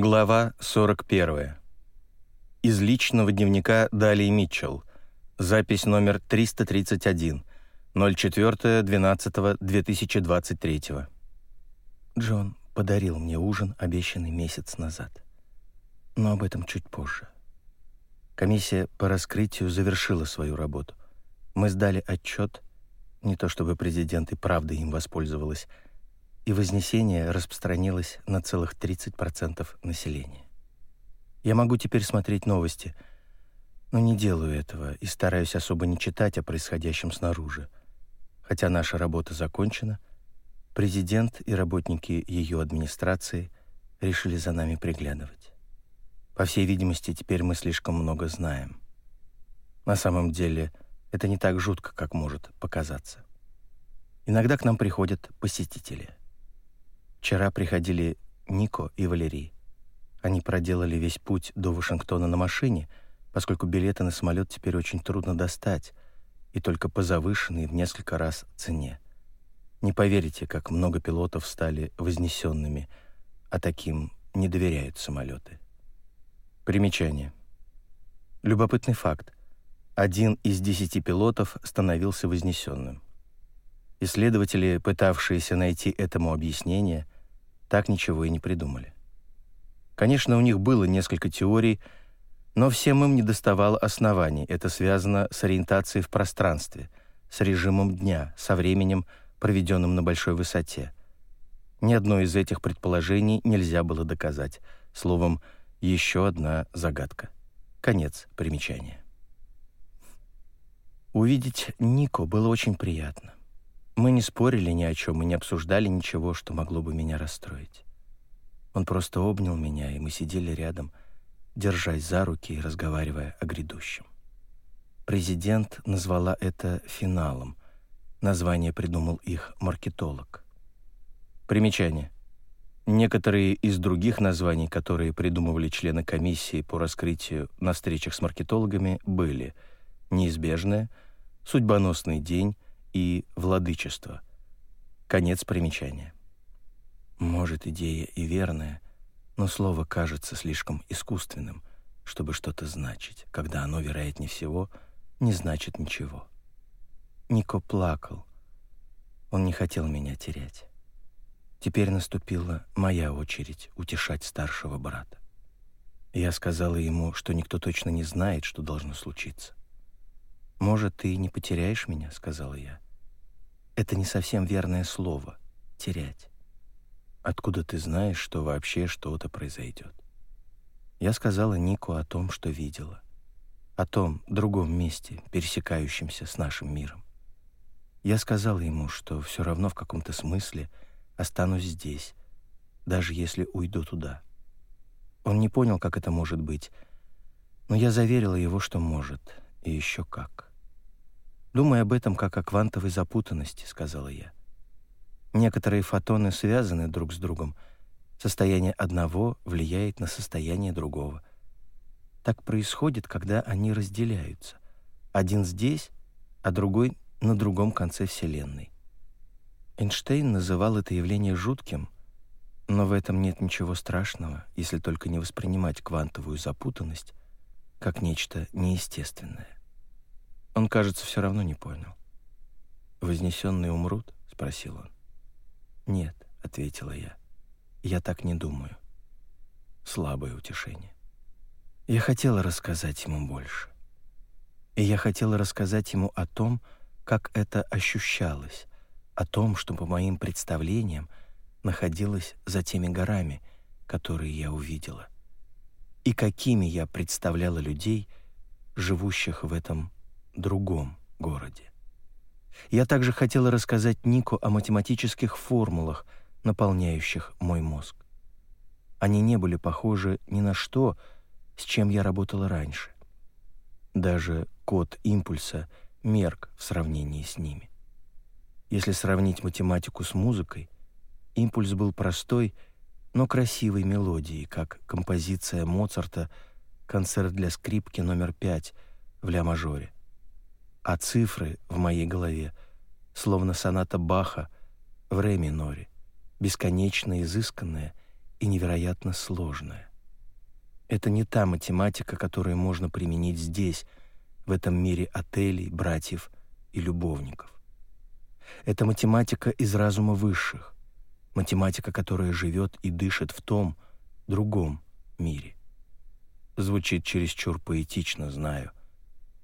Глава 41. Из личного дневника Далии Митчелл. Запись номер 331. 04.12.2023. Джон подарил мне ужин, обещанный месяц назад. Но об этом чуть позже. Комиссия по раскрытию завершила свою работу. Мы сдали отчет, не то чтобы президент и правда им воспользовалась, и Вознесение распространилось на целых 30% населения. Я могу теперь смотреть новости, но не делаю этого и стараюсь особо не читать о происходящем снаружи. Хотя наша работа закончена, президент и работники ее администрации решили за нами приглядывать. По всей видимости, теперь мы слишком много знаем. На самом деле, это не так жутко, как может показаться. Иногда к нам приходят посетители. Вчера приходили Нико и Валерий. Они проделали весь путь до Вашингтона на машине, поскольку билеты на самолет теперь очень трудно достать, и только по завышенной в несколько раз цене. Не поверите, как много пилотов стали вознесенными, а таким не доверяют самолеты. Примечание. Любопытный факт. Один из десяти пилотов становился вознесенным. Исследователи, пытавшиеся найти этому объяснение, так ничего и не придумали. Конечно, у них было несколько теорий, но всем им не доставало оснований. Это связано с ориентацией в пространстве, с режимом дня, со временем, проведенным на большой высоте. Ни одно из этих предположений нельзя было доказать. Словом, еще одна загадка. Конец примечания. Увидеть Нико было очень приятно. Мы не спорили ни о чем и не обсуждали ничего, что могло бы меня расстроить. Он просто обнял меня, и мы сидели рядом, держась за руки и разговаривая о грядущем. Президент назвала это финалом. Название придумал их маркетолог. Примечание. Некоторые из других названий, которые придумывали члены комиссии по раскрытию на встречах с маркетологами, были «Неизбежное», «Судьбоносный день», и владычество. Конец примечания. Может, идея и верная, но слово кажется слишком искусственным, чтобы что-то значить, когда оно, вероятнее всего, не значит ничего. Нико плакал. Он не хотел меня терять. Теперь наступила моя очередь утешать старшего брата. Я сказала ему, что никто точно не знает, что должно случиться. «Может, ты не потеряешь меня?» — сказала я. «Это не совсем верное слово — терять. Откуда ты знаешь, что вообще что-то произойдет?» Я сказала Нику о том, что видела. О том другом месте, пересекающемся с нашим миром. Я сказала ему, что все равно в каком-то смысле останусь здесь, даже если уйду туда. Он не понял, как это может быть, но я заверила его, что может, и еще как. «Думай об этом как о квантовой запутанности», — сказала я. Некоторые фотоны связаны друг с другом. Состояние одного влияет на состояние другого. Так происходит, когда они разделяются. Один здесь, а другой на другом конце Вселенной. Эйнштейн называл это явление жутким, но в этом нет ничего страшного, если только не воспринимать квантовую запутанность как нечто неестественное. Он, кажется, все равно не понял. «Вознесенные умрут?» — спросил он. «Нет», — ответила я. «Я так не думаю». Слабое утешение. Я хотела рассказать ему больше. И я хотела рассказать ему о том, как это ощущалось, о том, что по моим представлениям находилось за теми горами, которые я увидела, и какими я представляла людей, живущих в этом другом городе. Я также хотела рассказать Нику о математических формулах, наполняющих мой мозг. Они не были похожи ни на что, с чем я работала раньше. Даже код импульса мерк в сравнении с ними. Если сравнить математику с музыкой, импульс был простой, но красивой мелодией, как композиция Моцарта «Концерт для скрипки номер пять в ля-мажоре а цифры в моей голове, словно соната Баха в ре миноре, бесконечно изысканная и невероятно сложная. Это не та математика, которую можно применить здесь, в этом мире отелей, братьев и любовников. Это математика из разума высших, математика, которая живет и дышит в том, другом мире. Звучит чересчур поэтично, знаю,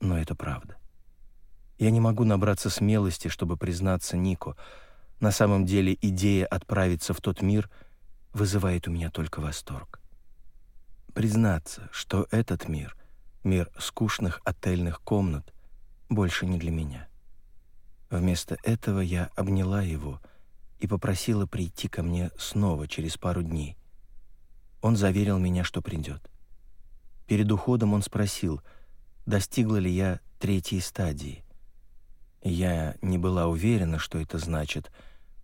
но это правда. Я не могу набраться смелости, чтобы признаться Нико. На самом деле идея отправиться в тот мир вызывает у меня только восторг. Признаться, что этот мир, мир скучных отельных комнат, больше не для меня. Вместо этого я обняла его и попросила прийти ко мне снова через пару дней. Он заверил меня, что придет. Перед уходом он спросил, достигла ли я третьей стадии. Я не была уверена, что это значит,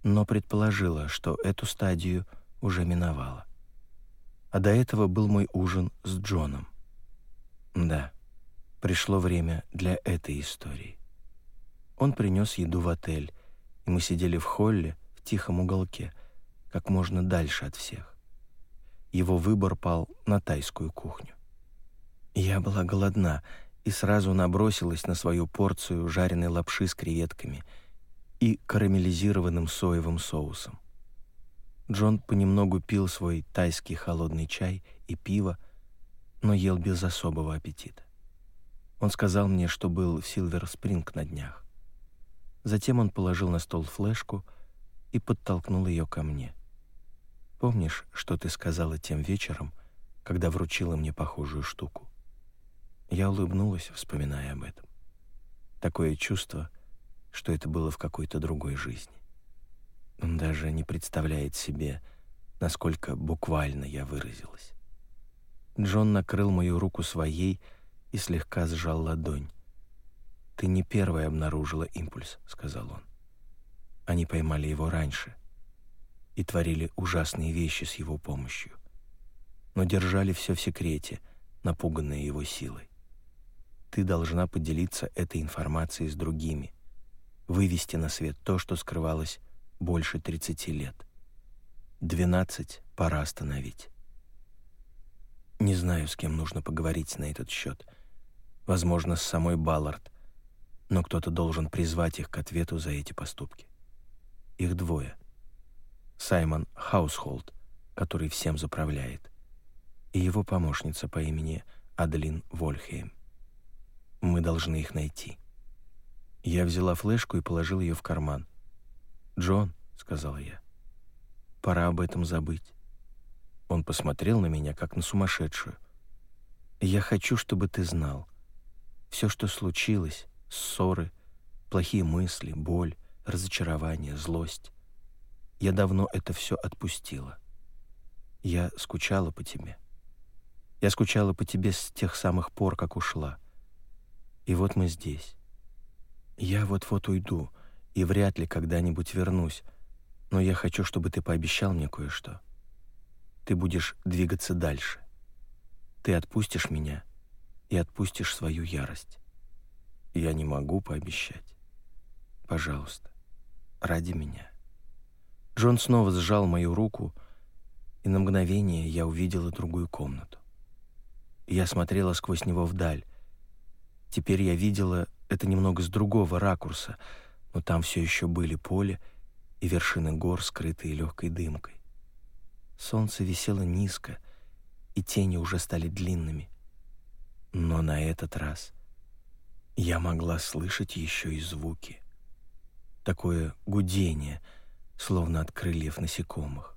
но предположила, что эту стадию уже миновала. А до этого был мой ужин с Джоном. Да, пришло время для этой истории. Он принес еду в отель, и мы сидели в холле в тихом уголке, как можно дальше от всех. Его выбор пал на тайскую кухню. Я была голодна и сразу набросилась на свою порцию жареной лапши с креветками и карамелизированным соевым соусом. Джон понемногу пил свой тайский холодный чай и пиво, но ел без особого аппетита. Он сказал мне, что был в Силвер-Спринг на днях. Затем он положил на стол флешку и подтолкнул ее ко мне. «Помнишь, что ты сказала тем вечером, когда вручила мне похожую штуку?» Я улыбнулась, вспоминая об этом. Такое чувство, что это было в какой-то другой жизни. Он даже не представляет себе, насколько буквально я выразилась. Джон накрыл мою руку своей и слегка сжал ладонь. «Ты не первая обнаружила импульс», — сказал он. Они поймали его раньше и творили ужасные вещи с его помощью, но держали все в секрете, напуганные его силой. Ты должна поделиться этой информацией с другими, вывести на свет то, что скрывалось больше 30 лет. 12 пора остановить. Не знаю, с кем нужно поговорить на этот счет. Возможно, с самой Баллард, но кто-то должен призвать их к ответу за эти поступки. Их двое. Саймон Хаусхолд, который всем заправляет, и его помощница по имени Аделин Вольхейм. Мы должны их найти. Я взяла флешку и положил ее в карман. «Джон», — сказала я, — «пора об этом забыть». Он посмотрел на меня, как на сумасшедшую. «Я хочу, чтобы ты знал. Все, что случилось, ссоры, плохие мысли, боль, разочарование, злость. Я давно это все отпустила. Я скучала по тебе. Я скучала по тебе с тех самых пор, как ушла. И вот мы здесь. Я вот-вот уйду и вряд ли когда-нибудь вернусь, но я хочу, чтобы ты пообещал мне кое-что. Ты будешь двигаться дальше. Ты отпустишь меня и отпустишь свою ярость. Я не могу пообещать. Пожалуйста, ради меня. Джон снова сжал мою руку, и на мгновение я увидела другую комнату. Я смотрела сквозь него вдаль. Теперь я видела это немного с другого ракурса, но там все еще были поле и вершины гор, скрытые легкой дымкой. Солнце висело низко, и тени уже стали длинными. Но на этот раз я могла слышать еще и звуки. Такое гудение, словно от крыльев насекомых,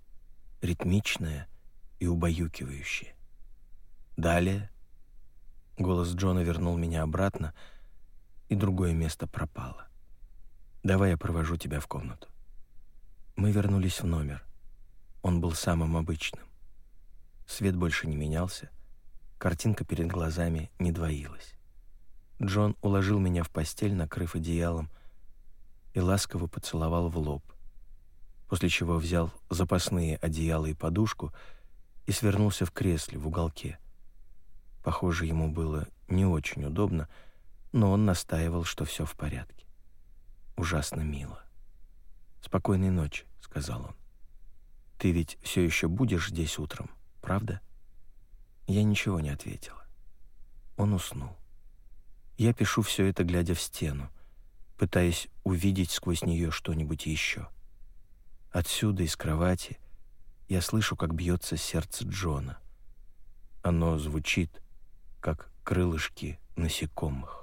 ритмичное и убаюкивающее. Далее голос Джона вернул меня обратно, и другое место пропало. «Давай я провожу тебя в комнату». Мы вернулись в номер. Он был самым обычным. Свет больше не менялся, картинка перед глазами не двоилась. Джон уложил меня в постель, накрыв одеялом, и ласково поцеловал в лоб, после чего взял запасные одеяла и подушку и свернулся в кресле в уголке. Похоже, ему было не очень удобно, но он настаивал, что все в порядке. Ужасно мило. «Спокойной ночи», — сказал он. «Ты ведь все еще будешь здесь утром, правда?» Я ничего не ответила. Он уснул. Я пишу все это, глядя в стену, пытаясь увидеть сквозь нее что-нибудь еще. Отсюда, из кровати, я слышу, как бьется сердце Джона. Оно звучит, как крылышки насекомых.